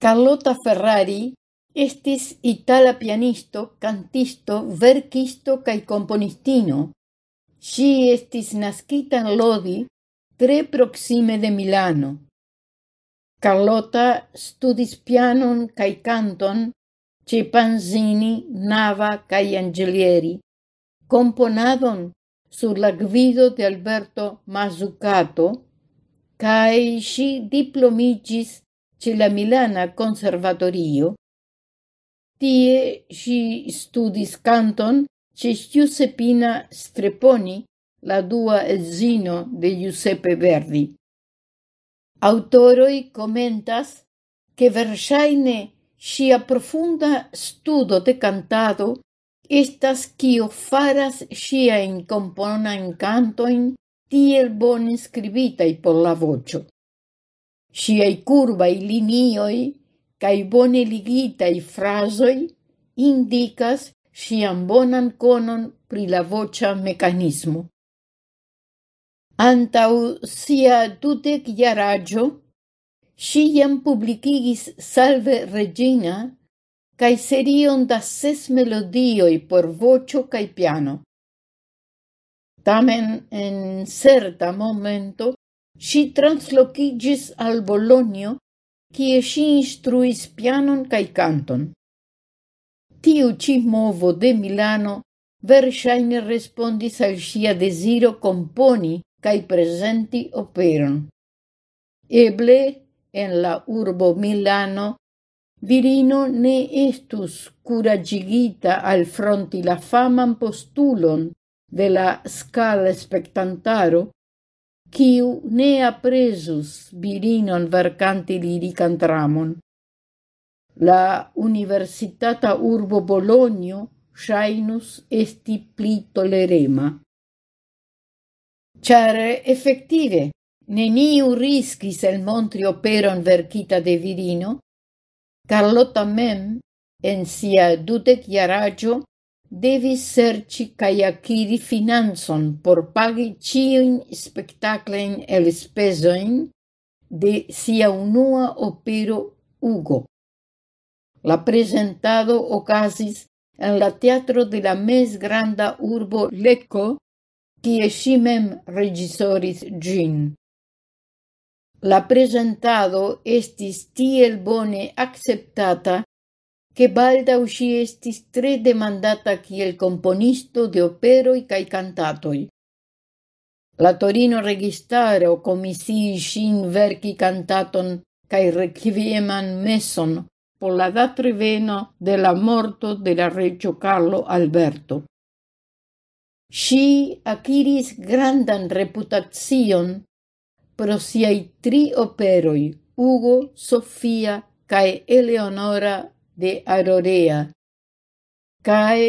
Carlota Ferrari estis itala pianisto, cantisto, verkisto cae componistino. Si estis nascita en Lodi, tre proxime de Milano. Carlota studis pianon cae canton ce Panzini, Nava cae Angelieri, componadon sur la gvido de Alberto Mazzucato, cae si diplomigis ce la Milana Conservatorio. Tie si studis canton ce Giuseppina Streponi, la dua zino de Giuseppe Verdi. Autoroi commentas che versaine sia profunda studo de cantado estas quio faras sia in compona in cantoin tiel bon scribita por la vocio. Siaj curvai linioi cae bone ligitai frasoi indicas sian bonan conon pri la vocia mecanismo. Antau sia dudek jaraĝo ŝi publicigis Salve Regina cae serion da ses melodioi por vocio cae piano. Tamen en certa momento Si translocigis al Bologno, kie si instruis pianon cae canton. Tiu ci movo de Milano versaine respondis al sia desiro componi cae presenti operon. Eble, en la urbo Milano, virino ne estus curagigita al fronti la faman postulon de la scala spectantaro, quiu ne apresus virinon vercanti lirican tramon. La universitata urbo Bologno shainus esti pli tolerema. Char effettive neniu riscis el montri operon verkita de virino, Carlota mem en sia dudec iaraggio devis serci cae akiri finanzon por pagi ĉiujn el spesoin de sia unua opero Hugo. La presentado ocasis en la teatro de la mes granda urbo Lecco, quie si mem regisoris gin. La presentado estis tiel bone acceptata che balda usci estis tre demandata kiel componisto de operoi cae cantatoi. La Torino registaro comisi sin verci cantaton cae requieman meson por la datriveno de la morto de la regio Carlo Alberto. Si aciris grandan reputazion pro siai tri operoi, Ugo, Sofia cae Eleonora de Arorea, cae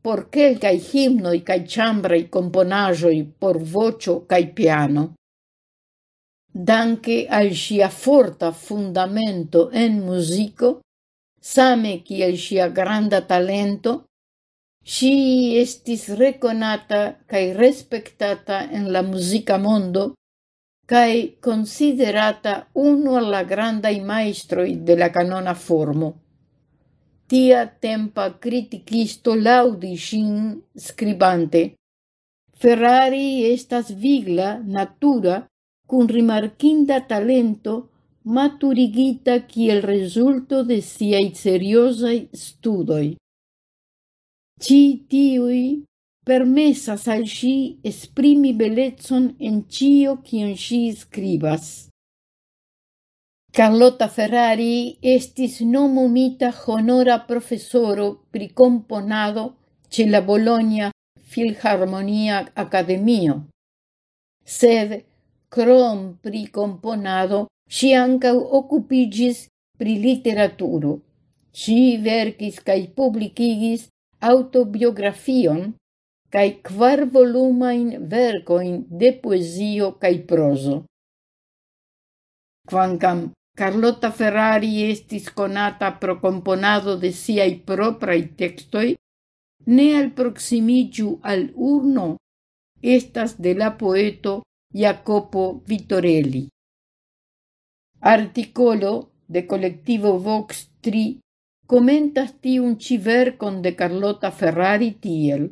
por quelcae himnoi cae chambrei componajoi por vocio cae piano. Danke al sia forta fundamento en musico, same kiel sia granda talento, si estis reconata cae respectata en la musica mondo cae considerata uno alla grandai maestroi de la canona formo tia tempa criticisto laudi sin scribante. Ferrari estas vigla, natura, cun rimarquinda talento, maturigita kiel resulto de siai seriosai studoi. Ci tiui permesas al si esprimi belezon en cio kion si scribas. Carlotta Ferrari estis nomumita honora profesoro pri componado ce la Bologna Filharmonia Academio. Sed crom pri componado, si ankaŭ occupigis pri literaturo. Si verkis cae publicigis autobiografion cae quar volumain vercoin de poezio cae prozo. Quancam Carlotta Ferrari estis conata pro componado de siai proprai textoi, ne al proximigiu al urno estas de la poeto Jacopo Vittorelli. Articolo de collectivo Vox 3 commentas tiun ci vercon de Carlota Ferrari tiel.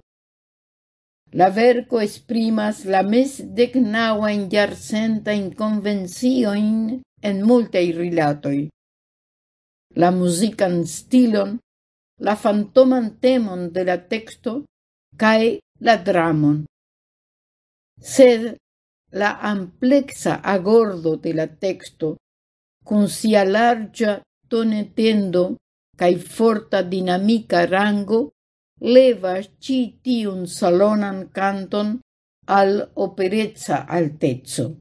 La verco esprimas la mes decnaua in jarcenta in convencioin en multei rilatoi. la musican stilon, la fantoman temon de la texto, cae la dramon. Sed la amplexa agordo de la texto, cun sia larga tonetendo cae forta dinamica rango levas ci tiun salonan canton al operezza altezzo.